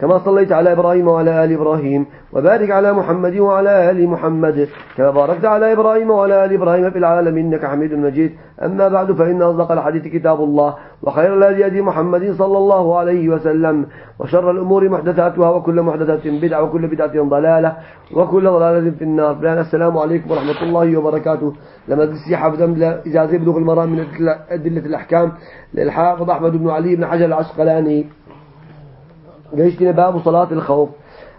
كما صليت على إبراهيم وعلى آل إبراهيم وبارك على محمد وعلى آل محمد. كما باركت على إبراهيم وعلى آل إبراهيم في العالمين إنك حميد مجيد. أما بعد فإن أصدق الحديث كتاب الله وخير الهدي هدي محمد صلى الله عليه وسلم وشر الأمور محدثاتها وكل محدثة بدعة وكل بدعة ضلالة وكل ضلالة في النار. بلان السلام عليكم ورحمة الله وبركاته. لما تسي حفظ إجازة بلوغ المرام من أدلة الأحكام للحافظ أحمد بن علي بن حجر العسقلاني. قيشتنا باب صلاة الخوف؟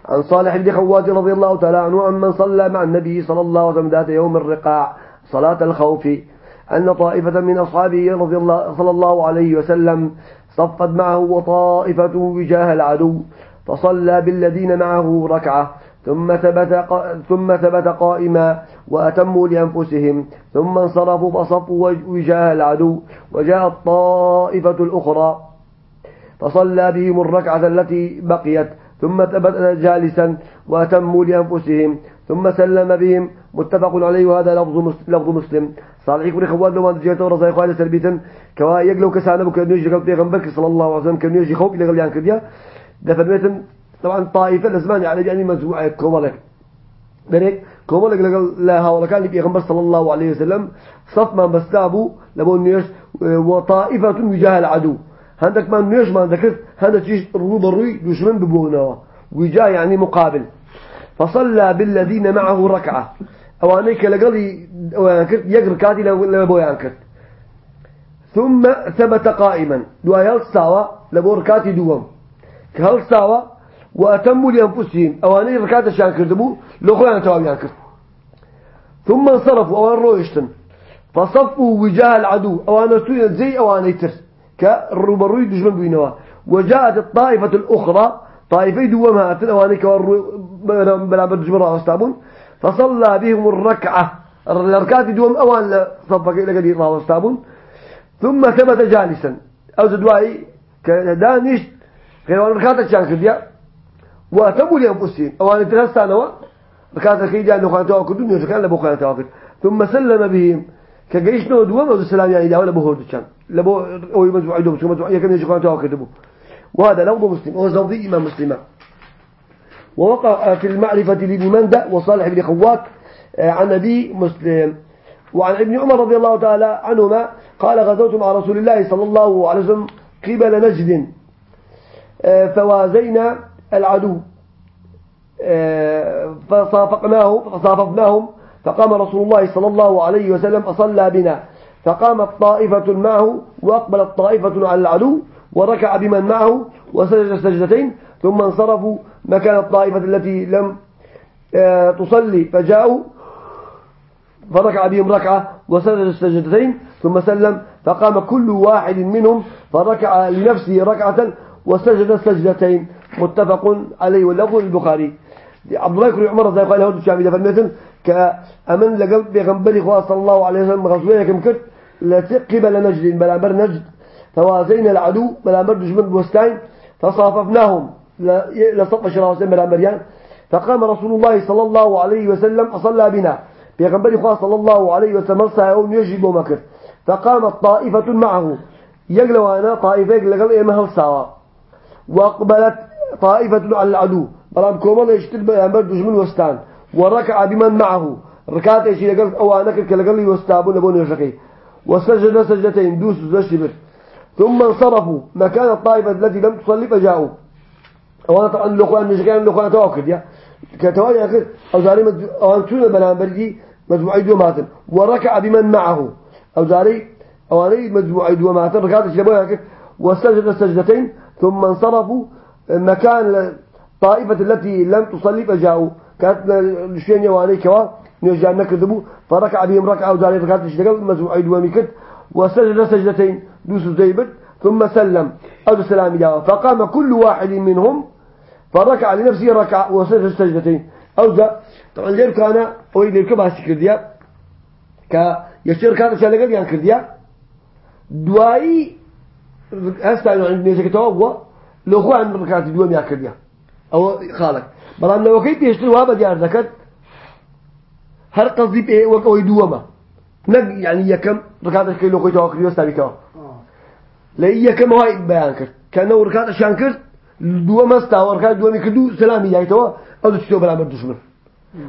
عن صالح بن خوات رضي الله تعالى عنه عن من صلى مع النبي صلى الله عليه وسلم ذات يوم الرقاع صلاة الخوف. أن طائفة من أصحابه رضي الله صلى الله عليه وسلم صفت معه وطائفة وجاه العدو فصلى بالذين معه ركعة ثم ثبت ثم ثبت قائما وأتموا لأنفسهم ثم انصرفوا فصفوا وجاه العدو وجاءت الطائفة الأخرى. فصلى بهم الركعة التي بقيت ثم ثبت جالسا وأتموا لأنفسهم ثم سلم بهم. متفق عليه وهذا لفظ لفظ مسلم. صالح بن خواد لو ما جيته ورزاي خواد سربيتا كوا يقلو كسانه بك نيجي قبل بيغمبرك صلى الله عليه وسلم كأن يجي خوف اللي قبل عن كديا دفن طبعا طائفة الأزمان يعني يعني مجموعة كومالك بريك كومالك لقال لا هؤلاء كان بيغمبر صلى الله عليه وسلم. صف ما بستابو لبون نيش وطائفة وجاه العدو. هندك ما نيش ما ذكرت هذا شيء روبروي دشمن ببونوا وجاء يعني مقابل. فصلى بالذين معه ركعة. أوانيك لقلي أوانكرت يقر كاتي لبو يانكرت ثم ثبت قائما. دوايال ساوى لبو ركاتي دوام. كهل ساوى وأتموا لأنفسهم. أواني ركات شان كردبو لو أنا تواب يانكرت. ثم انصرفوا أوان رويشتن. فصفوا وجاه العدو. أوانا سويا زي أواني ترس كالربروي دجمن بينوا. وجاءت الطائفة الأخرى طائفة دوما تلواني بلا بدجمرة واستابون فصلى بهم الركعة. الركعات دوم أوان قدير الله واستابون ثم ثبت جالسا. أو زدواي كدانش غير وان ركعات الشان كديا وأتموا لأنفسهم. أوان تلستانوا ركعات الخيجة أنه خانتوا وكدون يشكال لبو خانتوا ثم سلم بهم. كجيش نو دوما والسلام يعني داولا بهور دشان لبو أو يمزوا عيدهم شو مزوا يكمل يشكون توا كتبوا وهذا لفظ مسلم وهو زوضي إمام مسلم ووقع في المعرفة لابن مندى وصالح بن خوات آه، عن أبي مسلم. وعن ابن عمر رضي الله تعالى عنهما قال غزوت مع رسول الله صلى الله عليه وسلم قبل نجد. آه، فوازينا العدو. آه، فصافقناه فصاففناهم فقام رسول الله صلى الله عليه وسلم فصلى بنا. فقامت طائفة معه وأقبلت طائفة على العدو وركع بمن معه وسجد سجدتين ثم انصرفوا مكان الطائفة التي لم آه، تصلي فجاءوا فركع بهم ركعة وسجد السجدتين ثم سلم فقام كل واحد منهم فركع لنفسه ركعة وسجد السجدتين متفق عليه واللفظ البخاري عبد الله بن عمر زي قال هو الشامي فالمثل كأمن لقل بيغنبري خواه صلى الله عليه وسلم غزوية كم كرت لتقبل نجد بلامر نجد. فوازينا العدو بلامر دجمن بوستين فصاففناهم. لصف شراوسين بلامريان فقام رسول الله صلى الله عليه وسلم أصلى بنا. بيغنبري خواه صلى الله عليه وسلم صايون يجب مكر فقامت طائفة معه. يقلوا أنا طائفة يقلوا إيمها السوا وأقبلت طائفة على العدو. بلام كومال يشتل بلامر دجمن وستان. وركع بمن معه. ركعت إيش يقول أو أنا كل قال لي واستابون لبون يشكي. وسجد سجدتين دوس زشبر. ثم انصرفوا. مكان الطائفة التي لم تصلي فجاءوا. وأنا طبعا الاخوان مش كان الاخوان توكد يا. كتواجه اخر أو زاري أو انتون بلانبرجي مجموعة دومات وركع بمن معه. أو زاري أو اني مجموعة دومات ركعت إيش يقول وسجد سجدتين ثم انصرفوا. مكان الطائفة التي لم تصلي فجاءوا. كانت لشين يواني كوا نرجع نكذبوا فركع بهم ركعة وزاري ركعت اشتغل مزوعي دوامي كد وسجد سجدتين دوس زيبت ثم سلم. أو السلام جاء فقام كل واحد منهم فركع لنفسه ركع وسجد سجدتين. أو ذا طبعا ليه كان أو اللي كبه سكرديا كيشير كاتب شان لقل يعني كرديا دوائي هستا يعني نيجي كتوه لو خو عن ركعات دوام يا كرديا أو خالك. بلان لو كيف يشتري وهذا ديار ذكر هر قصدي بإيه؟ وكوي دوما نق يعني يكم ركعات كي لو كي توكل يستوي كوا لا يكم هاي بيان كر كانوا ركعات شان كر دوما استوى ركعات دوامي كدو سلامي جاي توا أو تشتو بلا مردشمن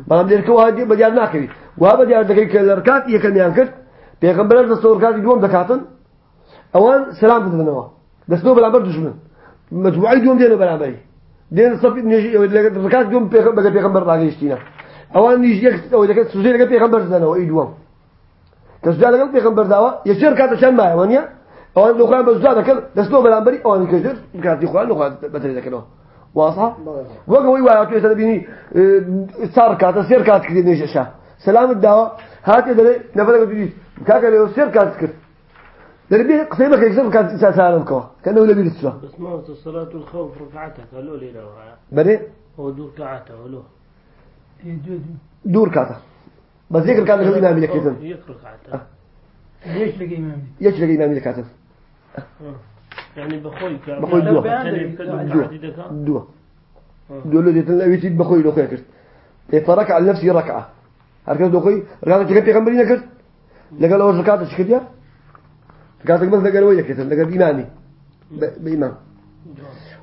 بلام دير كوا هادي بجار ناكري. وهذا ديار ذكر كل ركعات يكم يان كر بيغمبر دستور ركعات دوم ذكاتن أوان سلام تدنوا. دستور بلا مردشمن دين صف ركعات دوم بيغمبر بيغمبر راجيشتينا أوان نيجي يك أو إذا سوزي لقى بيغمبر زنا وإيه دوام كسجال لقى بيغمبر دعوة يصير كات عشان ما وانيا أوان لو كان بزاد كل دسلو بلا مري أوان كجر كات يخوان لو كان بتري ذكره واضحة وقوي وياك يسأل بيني صار كات سير كات كذي نيجي شا. سلام الدعوة هات يدري نفرق بيجي كاك اللي سير كات كر دربي قصيبة كيكسر كات سالم كوا كأنه ولا بيلسوا بس ما هو صلاة الخوف ركعتك هلو لي لو بدي هو دور ركعته هلو. دور كاتا بس ذكر كان له إمامي لكتن يقرأ ركعته ليش لقي إمامي يش لقي إمامي لكتن يعني بخوي بخوي دوا. دوا. دوا. دوا له ديتن لا يتيد بخوي لو خير فركع على نفسه ركعة. هركز لو خي ركعة تكتب بيغمبرين كرت لقى أول ركعة تشكديا ركعة بس لقى ويا كتن لقى إمامي ب- بإمام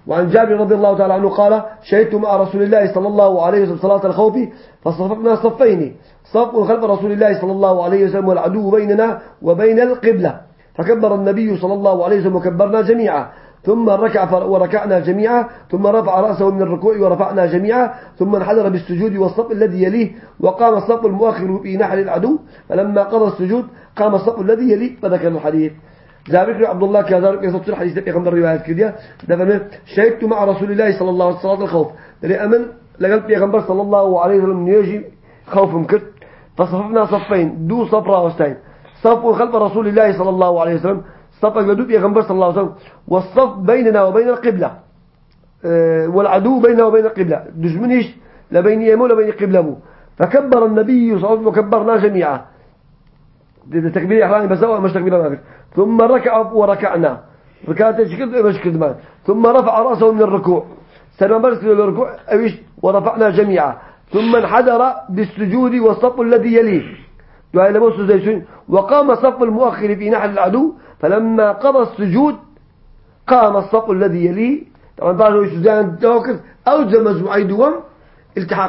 وعن جابر رضي الله تعالى عنه قال شهدت مع رسول الله صلى الله عليه وسلم صلاة الخوف فصفقنا صفين صف خلف رسول الله صلى الله عليه وسلم والعدو بيننا وبين القبلة فكبر النبي صلى الله عليه وسلم وكبرنا جميعا. ثم ركع وركعنا جميعا ثم رفع رأسه من الركوع ورفعنا جميعا ثم انحدر بالسجود والصف الذي يليه وقام الصف المؤخر في نحر العدو فلما قضى السجود قام الصف الذي يليه فذكر الحديث. جابر عبد الله كذا يصير حديث في غمر روايات كذا ده شهدت مع رسول الله صلى الله عليه وسلم الخوف. ده أمن لقلت في غمر صلى الله عليه وسلم يجي خوف مكت فصففنا صفين دو صفرة وستين صف خلف رسول الله صلى الله عليه وسلم. صف لدو في غمر صلى الله عليه وسلم. والصف بيننا وبين القبلة. أه والعدو بيننا وبين القبلة. دجمنيش لبين يمو لبين قبلة مو. فكبر النبي صلى الله عليه وسلم وكبرنا جميعا. تكبير إحرامي بس هو مش تكبير ما ثم ركع وركعنا. ركعت شكل مش كدمان ثم رفع رأسه من الركوع. سلم برس للركوع. ورفعنا جميعا. ثم انحدر بالسجود والصف الذي يليه. دعاء لموسى زيتون وقام الصف المؤخر في نحر العدو فلما قضى السجود قام الصف الذي يليه طبعا بعضهم يسجدان توكل أوجه مجموعي دوام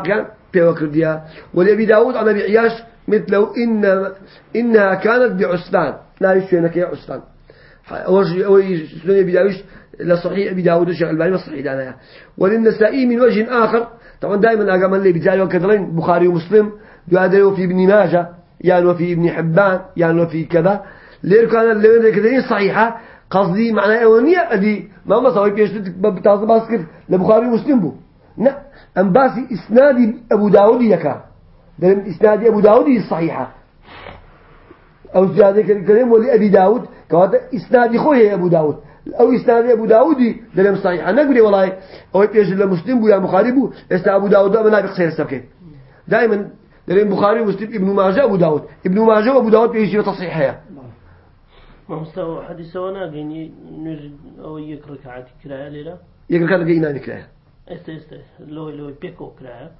يعني بيوكر ديا ولأبي داود عن أبي عياش مثله إن إنها كانت بعسلان لا يشوينك يا عسلان سنة أبي داود لصحيح أبي داود الشيخ الباني صحيح دانا وللنسائي من وجه آخر. طبعا دائما أقام اللي بجاي وكذلين بخاري ومسلم يعادل وفي ابن ماجه. يعني وفي ابن حبان يعني وفي كذا. ليه كان اللي كذلين صحيحة. قصدي معنى أولية أدي. ما ما سوي بيش بتعرض باسكت لبخاري ومسلم بو. لا أم باسي إسناد أبو داود يكا. ده إسناد أبو داود الصحيحة أو زيادة كلام ولي أبي داود. كهذا إسناد خويه أبو داود. أو إسناد أبو داود ده صحيحة. نقولي والله أو بيش لمسلم بو يا بخاري بو. إسناد أبو داود ده منابق سير السبكين. دائما ده بخاري ومسلم ابن ماجه أبو داود. ابن ماجه وأبو داود بيجي تصحيحها ما مستوى حديث سوانا يعني نجد أو يقرأ ركعات كراء ليلة يقول كذا إيمان كلاه است است لو لو بيكو كراء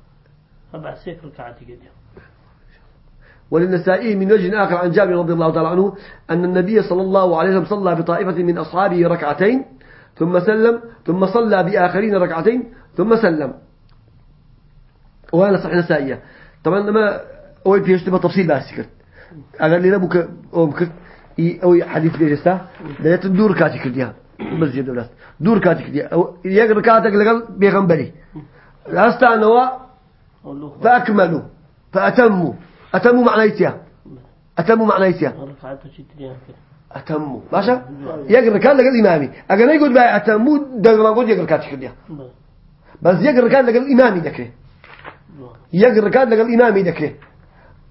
أبع سيك ركعات كده وللنسائي من وجه آخر عن جابر رضي الله تعالى عنه أن النبي صلى الله عليه وسلم صلى بطائفة من أصحابه ركعتين ثم سلم ثم صلى بآخرين ركعتين ثم سلم. وهذا صحيح نسائية. طبعا ما أول في يشتبه تفصيل بس كرت أقل لنا بك أو بكرت أو حديث بيجستا ده تدور كاتي كرديها بس جد ولا دور كاتي كرديها أو يقرأ كاتك لقل بيغنبري استعنوا فأكملوا. فأتموا. أتموا معنيتها أتموا كده أتموا. باشا؟ يقرأ كان لقل إمامي. أقل يقول بقى أتموا ده ما قلت يقرأ كاتي كرديها بس. يقرأ كان لقل إمامي ذكره يقرأ كان لقل إمامي ذكره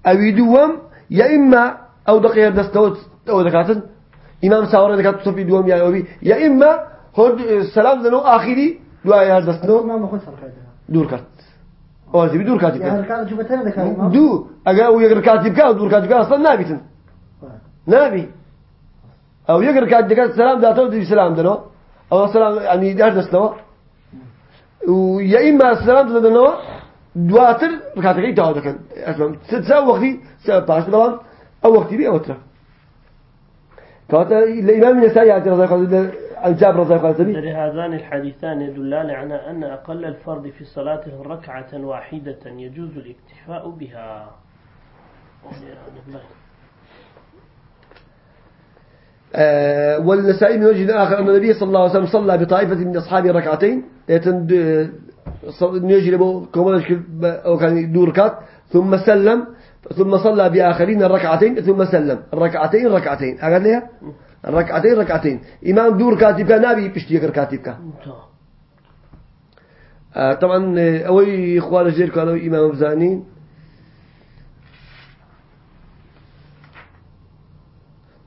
أو يدوم يا إما أو دقيقة دستوت أو دكاتن إمام ساورة دكات تصفي دوم يا أبي. يا إما هود السلام ذنو آخري دعاء يا دستنو دور كات. واجبي دور كاتب إمام دو. اگر أو يقر كاتب كا دور كاتب كا أصلا نابتن نابي. أو يقر كاتب كا سلام داتو دي سلام دنو. أو سلام يعني دار دستنوا ويا إما سلام دنو. دواتر يتعود كان اسمع تساوي وقتي سبب باش طبعا أو وقتي بي اوتر كانت الامام النسائي رضي الله عنه عن جابر رضي الله عنه هذان الحديثان يدلان على أن أقل الفرض في الصلاة ركعة واحدة يجوز الاكتفاء بها. آه والنسائي من وجه آخر أن النبي صلى الله عليه وسلم صلى بطائفة من أصحابه ركعتين. يتن يجي له كمان أو كان دور ركعت ثم سلم ثم صلى بآخرين الركعتين ثم سلم. الركعتين ركعتين. أقول لها ركعتين ركعتين. إمام دور كاتبك نبي بشتيك كاتبك آه طبعا آه، أوي إخوان الجير كانوا إمام بزانين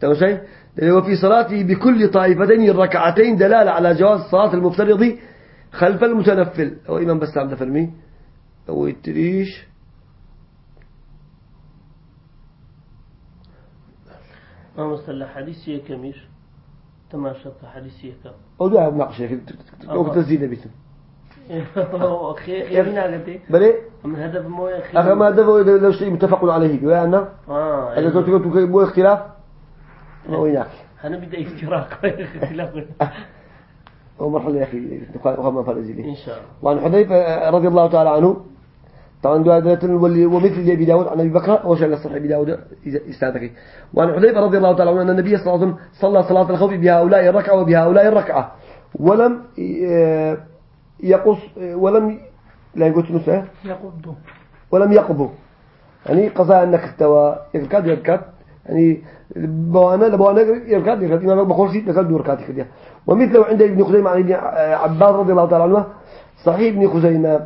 تمام شيء؟ وفي صلاته بكل طائفتين الركعتين دلالة على جواز صلاة المفترض خلف المتنفل. أو إمام بسام دفرمي أو يتريش. ما مصلى حديثي كميش تماشى حديثي كم. أو ده مناقشة أو تزيد بيتم أخي بلي؟ من هدف مو أخي. أخي ما هدف لو شيء متفق عليه. وأنا آه إذا كنت كنت مو اختلاف؟ ما وينك أنا بدي افتراق. اختلاف. هو مرحلة يا أخي وهم فلزيلي إن شاء الله. وعن حذيفة رضي الله تعالى عنه طبعا دعاء ومثل أبي داود عن أبي بكر وشأن صحيح أبي داود استاذك. وعن حذيفة رضي الله تعالى عنه أن النبي صلى الله عليه وسلم صلى صلاة الخوف بهؤلاء الركعة وبهؤلاء الركعة ولم آه، يقص ولم لا يقول نساء يقض ولم يقضوا يعني قضاء أنك استوى يركض يركض يعني بوانا لبوانا يركض يركض إمام بخورسي لكل دور كاتي كده ومثله عند ابن خزيمة عن ابن عباس رضي الله تعالى عنه صحيح ابن خزيمة.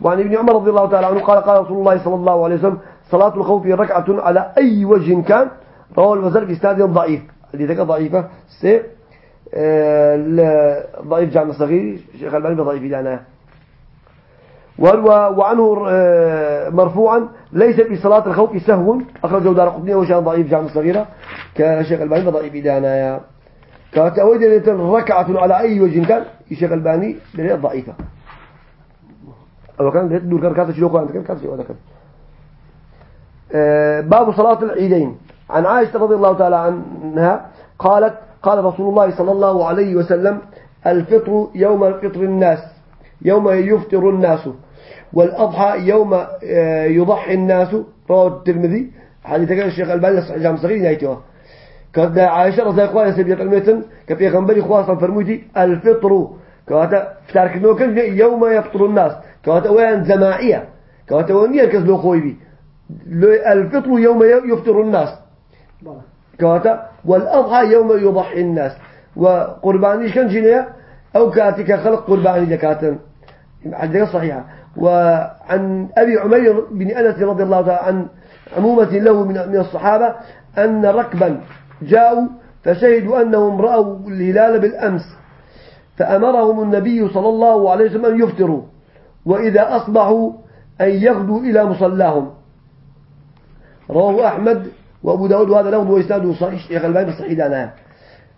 وعن ابن عمر رضي الله تعالى عنه قال قال رسول الله صلى الله عليه وسلم صلاة الخوف ركعة على أي وجه كان. رواه البزار في استاد ضعيف. حديثك ضعيفة. سي آه ضعيف جامع صغير. شيخ الباني بضعيف لنا وعنه آه، مرفوعا ليس في صلاة الخوف سهو. أخرجه دار قطنية وشان ضعيف جامع صغيرة. كشيخ الباني بضعيف لنا كاتأويد ركعة على أي وجه كان. الشيخ الباني ضعيفة. أو كان دور كان كاسة شلوكو عندك كان وهذا كان. آه، باب صلاة العيدين. عن عائشة رضي الله تعالى عنها قالت قال رسول الله صلى الله عليه وسلم الفطر يوم الفطر الناس يوم يفطر الناس. والأضحى يوم آه، يضحي الناس. رواه الترمذي. حديث كان الشيخ الباني صحيح جامع صغير نهايته. كانت عائشة رضي الله عنها سبيل المتن كفي غنبري خواصا فرموتي الفطر. كواتا فتارك نوكن يوم يفطر الناس. كواتا وين جماعية كواتا وين يركز لو خوي بي. الفطر يوم يفطر الناس. كواتا والأضحى يوم يضحي الناس. وقربانيش كان جنيا أو كاتك خلق قرباني دكاتن. حديث صحيحة وعن أبي عمير بن أنس رضي الله تعالى عن عمومة له من الصحابة أن ركبا جاءوا فشهدوا أنهم رأوا الهلال بالأمس فأمرهم النبي صلى الله عليه وسلم أن يفطروا وإذا أصبحوا أن يغدوا إلى مصلاهم. رواه أحمد وأبو داود وهذا لفظ وإسناده صحيح شيخ الباني صحيح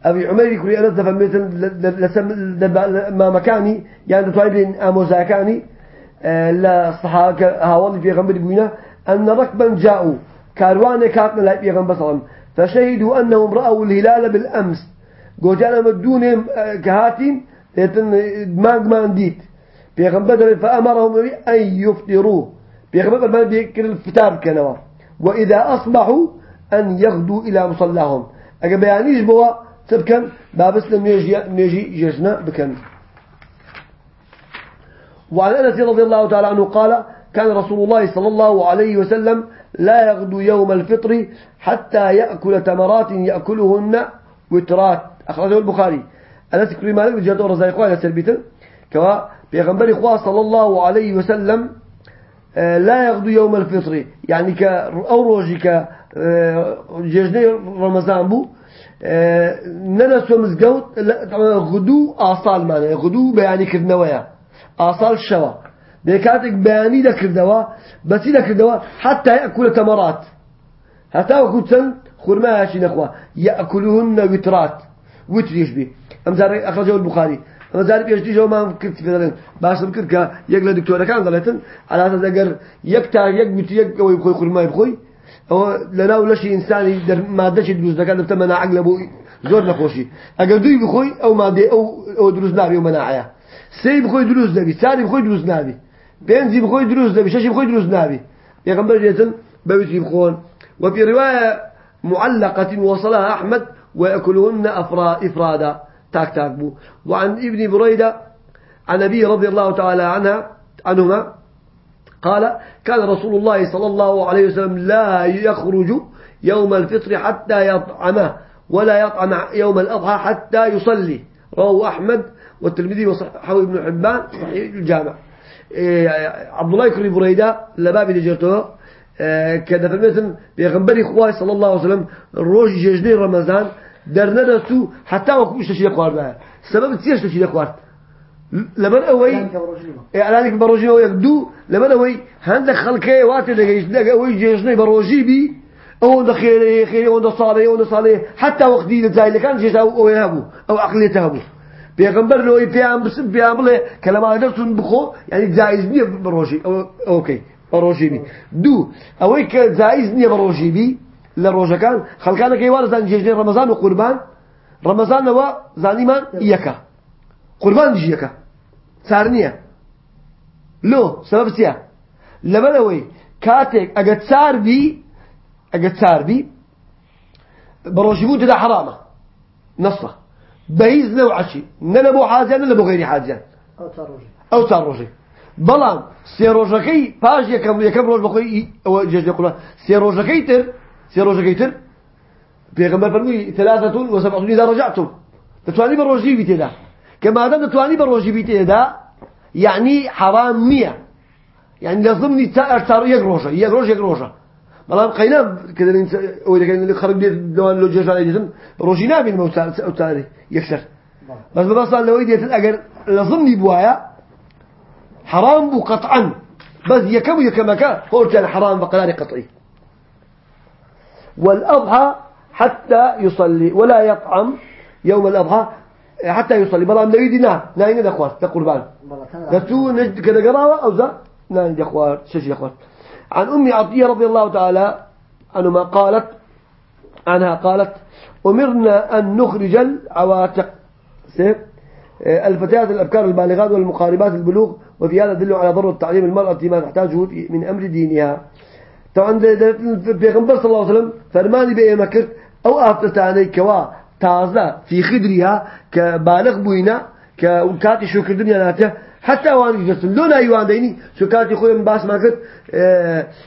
أبي عمر يقول أنا مثل ما مكاني يعني طيبين أموزاكاني لا صحابة هاول في غنبر بينا أن ركبا جاءوا. كاروان كاتنا لا في غنبر فشهدوا أنهم رأوا الهلال بالأمس. جوجانا مدونهم آه، كهاتين ما ما ديت بيغمبر فأمرهم أن يفطروا. بيغمبر ما بيكر الفتار كنوا. وإذا أصبحوا أن يغدوا إلى مصلاهم. أجا بيانيش بوا تبكن بابس لم يجي نيجي جسنا بكن. وعن أنس رضي الله تعالى عنه قال كان رسول الله صلى الله عليه وسلم لا يغدو يوم الفطر حتى يأكل تمرات يأكلهن وترات. أخرجه البخاري. أنس كريم مالك بجرد ورزايقوا على سربيته. كوا بيغنبري إخوة صلى الله عليه وسلم آه، لا يغدو يوم الفطر. يعني ك أو روجي ك آه، رمضان بو آه، ننسو مزقوت غدو آصال معنى غدو بيعني آصال الشوا بكاتك بياني ذكردوا بس ذكردوا حتى يأكل تمرات. حتى وكتن خرما هاشي نخوا يأكلهن وترات. وتر يشبه أمزار أخرجه البخاري. أمزار بيشتي جو ما كنت في ذلك. باش بكر كا يقل دكتور كان قالتن على هذا ذكر يكتا يك بيت يك أو يخوي خرما يخوي أو لنا ولا شيء إنساني در ما دش دروس ذكر دفت مناع عقل أبو زور نخوشي أجر دوي بخوي أو ما دي أو أو دروس نابي ومناعية سي بخوي دروس نبي ساري بخوي دروس نابي بنزي بخوي دروس نبي شاشي بخوي دروس نابي يا قبل جيتن بيوتي بخون وفي رواية معلقة وصلها أحمد ويأكلهن إفرادا تاك تاك بو وعن ابن بريدة عن أبي رضي الله تعالى عنها عنهما قال كان رسول الله صلى الله عليه وسلم لا يخرج يوم الفطر حتى يطعمه ولا يطعم يوم الأضحى حتى يصلي رواه أحمد والترمذي وصححه ابن حبان صحيح الجامع. إيه عبد الله يكرم بريدة لباب اللي جرته كذا فمثل بيغنبري خواه صلى الله عليه وسلم روج ججني رمضان درندستو حتى وكوش تشي خوار بها سبب تسيش تشي خوار لمن أوي؟ إعلانك بروجي ويقدو لمن أوي؟ هندك خلقه واتي دقيش دقا أوي ججني بروجي بي أو ده خير خير أو ده صالح أو ده صالح حتى وقت دي زي اللي كان جيش أو أو يهبو أو بيغنبر لو يبيعم بس بيعم له كلام هذا بخو يعني جائز نية بروجي أو أوكي بروجيبي دو أويك جائز نية بروجيبي لروجا كان خلقانا كيوانا زان جيجني رمضان وقربان رمضان هو زاني من يكا قربان دي يكا سارنية لو سبب سيا لما نوي كاتك أجد سار بي أجد سار بي بروجيبو تدا حرامة نصة بهيز نوع شيء نلبو حاجة نلبو غير حاجة. أو تروجي أو تروجي ڕۆژەکەی پاش یەکەم یەکەم ڕۆژ بەخۆی ئەوە جێژ قوڵە سێ ڕۆژەکەی تر ڕۆژەکەی تر. پێغەمبەر فەرمووی ثلاثة وسبعون إذا رجعتم. تێدا کە مادەم دەتوانی بە ڕۆژی بی تێدا یعنی حرام نییە يعني لازم نتأثر يك روجا يك بلام قينا كذا أو إذا كان اللي خرج بيت دوان لو جيش على جسم روجينا بين موت أو تاري يكسر. بس بس لو يدي أجر لازم نبوايا حرام بو قطعا. بس يكم يكمك هو كان حرام بقرار قطعي. والأضحى حتى يصلي ولا يطعم يوم الأضحى حتى يصلي. بلا من يدنا ناين الأخوات تقربان نتو نجد كذا قراوة أو ذا ناين الأخوات شش الأخوات عن أم عطية رضي الله تعالى عنهما قالت عنها قالت أمرنا أن نخرج العواتق. سيف؟ الفتيات الأبكار البالغات والمقاربات البلوغ وفي هذا دل على ضرورة تعليم المرأة ما تحتاجه من أمر دينها. طبعا بيغمبر صلى الله عليه وسلم فرماني بأي مكر أو أفتتاني كوا تازة في خدرها كبالغ بوينا كاتي شكر دنيا ناته حتى وان يجلسون لون أيوان ديني شو كاتي من باس ما كت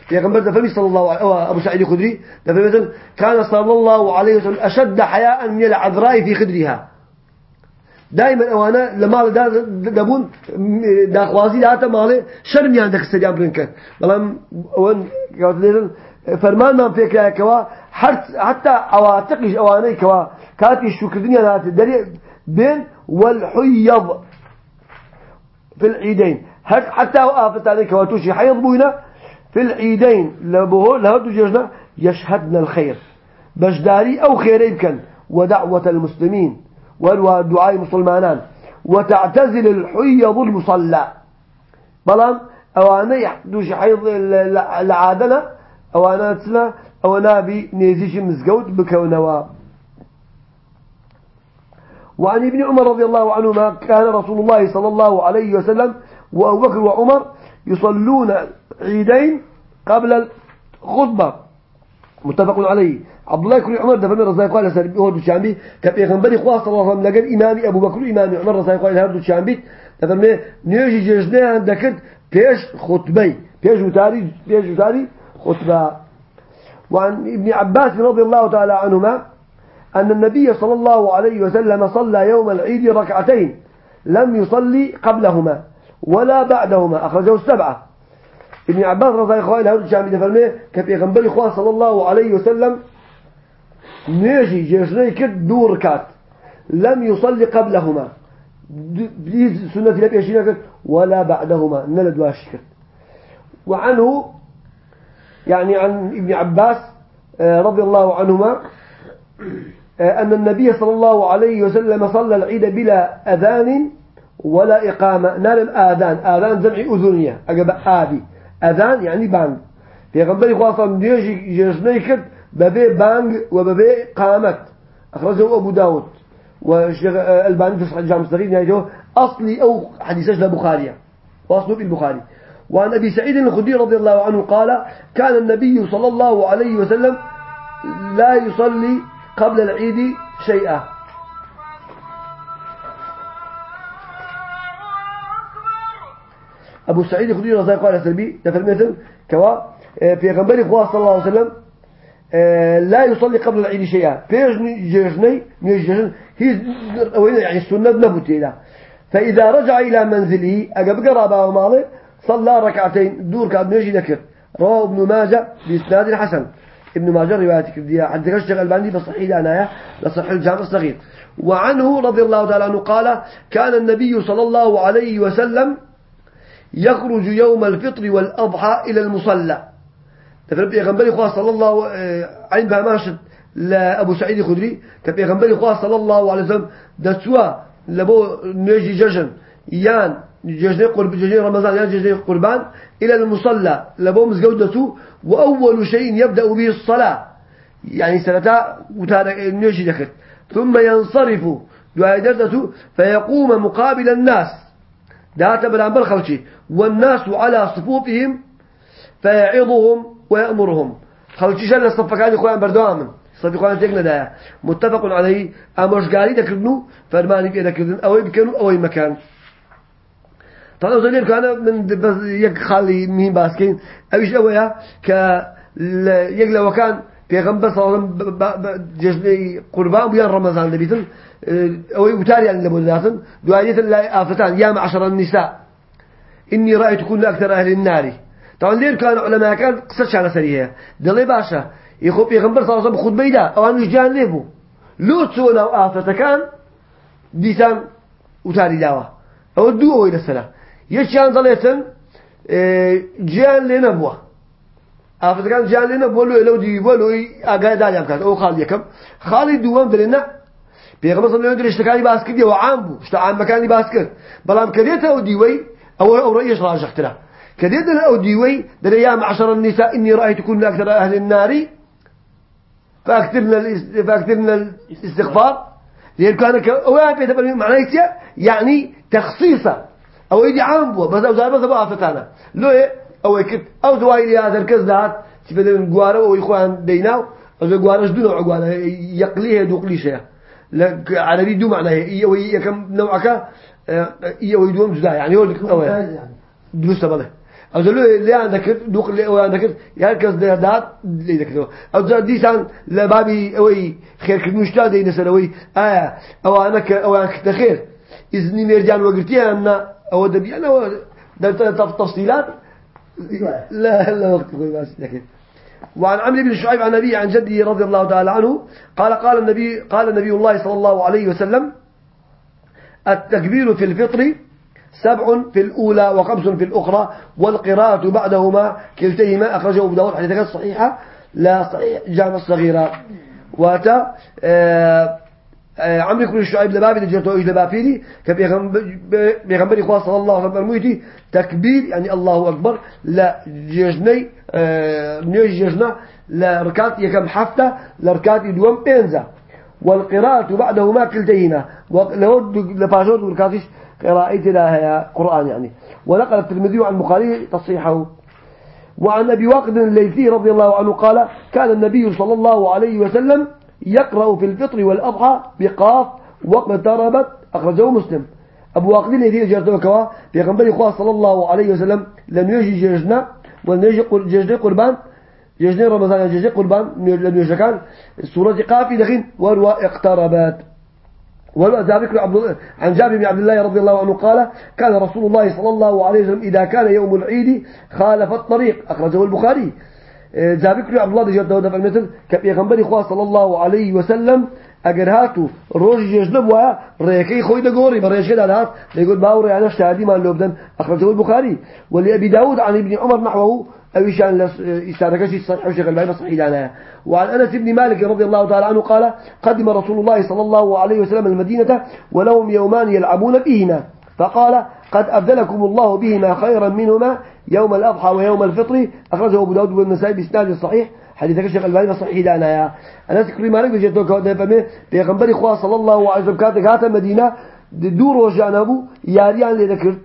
بيغمبر دفمي صلى الله عليه أبو سعيد الخدري دفمي كان صلى الله عليه وسلم أشد حياء من العذراء في خدرها دائما اوانا لما دا داخوازي داتا مالي شرم يعني دك استجاب لنك بلام وان فرمان ما فيك كوا حتى عواتقش اواني كوا كاتي الشكر دنيا ذات دري بين والحيض في العيدين. حتى وقفت عليك واتوشي حيض بوينا في العيدين لبوه لهدو جيجنا يشهدنا الخير. بجداري أو خير يمكن. ودعوة المسلمين ولو دعاء مسلمانان وتعتزل الحيض المصلى بلان أوانا يحدوش حيض العادلة. أوانا تسلا أوانا بي نيزيش مزقوت بكونوا وعن ابن عمر رضي الله عنهما كان رسول الله صلى الله عليه وسلم وأبو بكر وعمر يصلون عيدين قبل الخطبة. متفق عليه. عبد الله كل عمر دفن رضي الله عنه هو الشامبي كبيغمبري خاص الله عليه وسلم لقى إمامي أبو بكر إمامي عمر رضي الله عنه هذا الشامبي دفن نيجي ججنا عندك بيش خطبي. بيش وتاري بيش وتاري خطبة. وعن ابن عباس رضي الله تعالى عنهما أن النبي صلى الله عليه وسلم صلى يوم العيد ركعتين لم يصلي قبلهما ولا بعدهما. أخرجه السبعة. ابن عباس رضي الله عنه هذا الشامبي دفن كبيغمبري خاص صلى الله عليه وسلم نيجي جيشني كد دور كات لم يصلي قبلهما. بليز سنة لبيشينا كد ولا بعدهما. نلد واشكر وعنه يعني عن ابن عباس آه، رضي الله عنهما أن النبي صلى الله عليه وسلم صلى العيد بلا أذان ولا إقامة. نال الآذان. آذان جمع أذنية. أجب آبي أذان يعني بانج. في غنبري خواصا يجي يجني كد ببي بانج وببي قامت. أخرجه أبو داود آه، الباني في صحيح الجامع الصغير يعني أصلي أو حديث البخاري وأصله بالبخاري وعن أبي سعيد الخدري رضي الله عنه قال كان النبي صلى الله عليه وسلم لا يصلي قبل العيد شيئا. أبو سعيد الخدري رضي الله عنه سلبي مثل كوا آه، في غنبري خواه صلى الله عليه وسلم آه، لا يصلي قبل العيد شيئا. بيجني جيجني ميجن هي يعني السنة نبوتي فإذا رجع إلى منزله أجاب قرابة وماله صلى ركعتين دور كعب نجي ذكر رواه ابن ماجه بإسناد حسن. ابن ماجه رواية كردية. حتى كشتغل الباني بصحيح لعناية لصحيح الجامع الصغير. وعنه رضي الله تعالى عنه قال كان النبي صلى الله عليه وسلم يخرج يوم الفطر والأضحى إلى المصلى. تفرق يغنبري خواه صلى الله عين بها ماشد لأبو سعيد الخدري. كبيغنبري خواه صلى الله عليه وسلم دسوا لبو نجي ججن يان ججني قرب ججني رمضان يعني ججني قربان إلى المصلى. لبو مزجودته وأول شيء يبدأ به الصلاة. يعني سنتا وتارك نيجي دخل. ثم ينصرف دعاء فيقوم مقابل الناس. دات برامبر خلشي والناس على صفوفهم فيعظهم ويأمرهم. خلشي شل الصفكان إخوان بردوام. صفي إخوان تيقنا دايا متفق عليه. أمرش قالي ذكرنو فرماني بيه ذكرن أوي بكانوا أوي مكان. طبعا زليل كان من بس يك خالي مين باسكين. أيش أويا ك يجلا وكان پیغمبر صلى الله عليه وسلم جشن قربان بيان رمضان دبيتن أو يتاري عن لبوداتن دعاية الله آفتان. يا معشر النساء إني رأيت كل أكثر أهل النار. طبعا ليه كان علماء كان قصة على سريها دلي باشا يخو پیغمبر صلى الله عليه بيدا أو أنه جان ليبو؟ لو تسونا آفة كان ديسان وتاري داوا. أو الدو إلى السلام. يشان ضليتن جان لنا بوا كان جان لنا بولو لو دي بولو أجا دالي كان أو خالد يكم خالد دوام درنا بيغمر صلى الله عليه وسلم اشتكاني باسكت يا وعام بو اشتا عام مكاني باسكت بلام كديته أو ديوي أو أو رأيش راجح ترى كديته أو ديوي در يا معشر النساء إني رأيت كل أكثر أهل النار. فأكثرنا فأكثرنا الاستغفار. لأن كان أو يعني معناه يعني تخصيصا. أو يدي عام بو بس أو بقى فتانا لو؟ أو يكت أو دواي لي هذا الكز دات تبدل غواره أو يخوان ديناو أو غواره دو نوع غواره يقليه دوقلي شيء. لا عربي دو معناه. اي وي كم نوعك اي وي دوم جدا. يعني هو أو دروس بله. أو لو اللي عندك دوق اللي أو عندك يا كز دات اللي ذكره أو دي سان لبابي اوي خير كمشتا دين سنوي آه أو أنا أو أنا خير. إذني مرجان وقرتي أنا أو دبي أنا ده تفصيلات؟ لا. لا وقت بس لكن. وعن عمرو بن شعيب عن أبيه عن جده رضي الله تعالى عنه قال قال النبي قال النبي الله صلى الله عليه وسلم التكبير في الفطر سبع في الأولى وخمس في الأخرى والقراءة بعدهما كلتيهما أخرجه أبو داود حديثة صحيحة لا صحيح جامع الصغيرة. وأتى آه، عمرو بن شعيب لبابي دجرتو إيش لبابيري كبيغمبري خواص صلى الله عليه وسلم تكبير يعني الله أكبر لا جيجني آه، نيجي جيجنا لا ركات يكم حفتة لركات يدوم بينزا. والقراءة بعدهما كلتيهما ولو لباشوت وركاتش قراءة لها قرآن يعني. ونقل الترمذي عن البخاري تصحيحه. وعن أبي واقد الليثي رضي الله عنه قال كان النبي صلى الله عليه وسلم يقرأ في الفطر والأضحى بقاف واقتربت أخرجه مسلم. أبو واقد الذي جرته كوا بيغنبري إخوة صلى الله عليه وسلم لم يجي جيجنا ولم يجي جيجنا قربان جيجنا رمضان جيجنا قربان لم يجي كان. سورة قافي دخين وروا اقتربت. ولو ذلك عن جابر بن عبد الله رضي الله عنه قال كان رسول الله صلى الله عليه وسلم إذا كان يوم العيد خالف الطريق. أخرجه البخاري. جابر عبد الله الله عنه مثل كبيغنبري خواه صلى الله عليه وسلم اگر هاتو روج جنب و ريكي خوي دغوري بريش كده هات يقول باوري أنا شادي ما لوبدن أخرجه البخاري. ولابي داود عن ابن عمر نحوه أو شان يساركش صحيح وشيخ الباني صحيح لنا وعن أنس بن مالك رضي الله تعالى عنه قال قدم رسول الله صلى الله عليه وسلم المدينة ولهم يومان يلعبون بهما فقال قد أبدلكم الله بهما خيرا منهما يوم الأضحى ويوم الفطر. أخرجه أبو داود والنسائي بإسناد صحيح. حديثك الشيخ الباني صحيح لنا يا أنس كريم مالك بجد كده فمه بيغنبري خوا صلى الله عليه وسلم كاتك هات المدينة دور وجان أبو ياريان لذكرت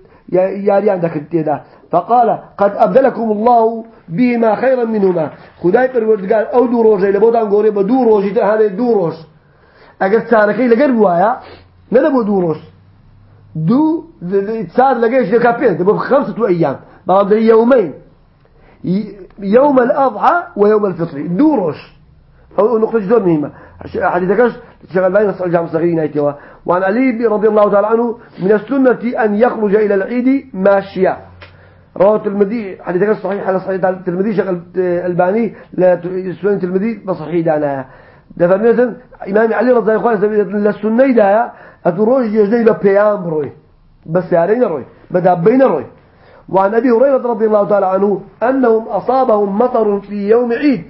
ياريان ذكرت تيدا فقال قد أبدلكم الله بهما خيرا منهما. خداي پروردگار أو دو روزه لبودان غوري بدو روزي ده هذا دو روز اگر ساركي لگر بوايا نلا دو روز دو صار لقيش لكابيل تبقى خمسة أيام. بعد يومين. يوم الأضحى ويوم الفطر. دو روز أو نقطة جدا مهمة. حديثك شغل بين الجامع الصغيرين ايتوا وعن علي رضي الله تعالى عنه من السنة أن يخرج إلى العيد ماشيا. رواه الترمذي. حديثك صحيح. على صحيح الترمذي. شغل الباني لا سنن الترمذي. بصحيح دانا ده مثلا إمام علي رضي الله عنه للسنة ده أتروج يجدي لبيان بروي بس يارين روي بدأ بين روي. وعن أبي هريرة رضي الله تعالى عنه أنهم أصابهم مطر في يوم عيد.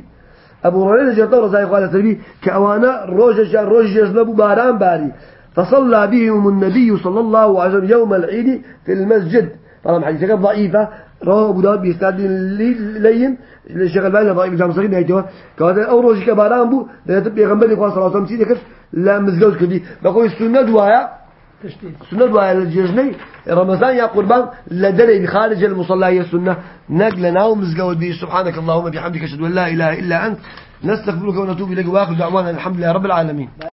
أبو هريرة جرطان رضي الله عنه كأوانا روج جان روج يجنبوا باران باري. فصلى بهم النبي صلى الله عليه وسلم يوم العيد في المسجد. طبعا حديثة ضعيفة رواه أبو داود بيستعد لين الشيخ الباني ضعيف جامع صغير نهايته. كهذا أول روج كباران بو تبي غنبلي قاصر صلى الله عليه وسلم لا مزجوج كذي بقول السنة دوايا سنة دوايا الجيجني رمضان يا قربان لدري خارج المصلى هي السنة. نقلنا ومزجود به سبحانك اللهم بحمدك أشهد أن لا إله إلا أنت. نستغفرك ونتوب إليك وآخر دعوانا الحمد لله رب العالمين.